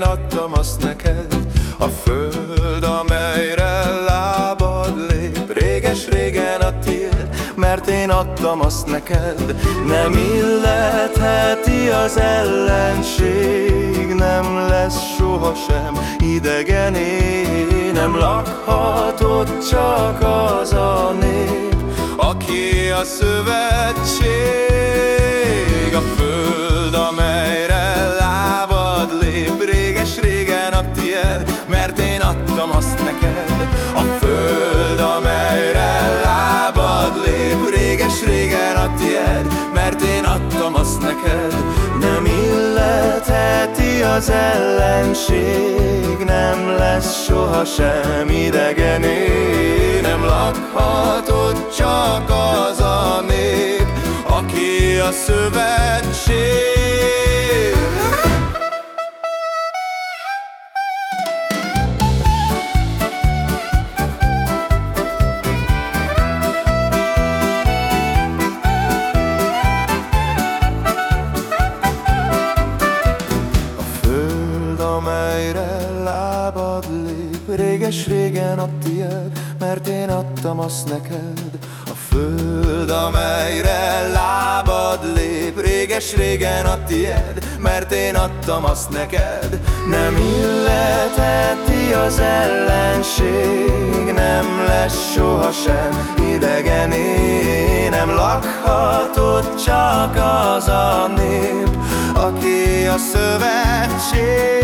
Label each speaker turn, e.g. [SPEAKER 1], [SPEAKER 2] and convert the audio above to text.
[SPEAKER 1] én adtam azt neked. A föld, amelyre lábad lép Réges-régen a tiéd, mert én adtam azt neked. Nem illetheti az ellenség Nem lesz sohasem idegené. Nem lakhatod csak az a nép Aki a szövetség. A föld, mert én adtam azt neked. A föld, amelyre lábad lép Réges-régen a tiéd, mert én adtam azt neked. Nem illetheti az ellenség Nem lesz sohasem idegené Nem lakhatod csak az a nép Aki a szövetség lép Réges-régen a tiéd, mert én adtam azt neked. A föld, amelyre lábad lép Réges-régen a tiéd, mert én adtam azt neked. Nem illeteti az ellenség Nem lesz sohasem idegené Nem lakhatod csak az a nép aki a szövetség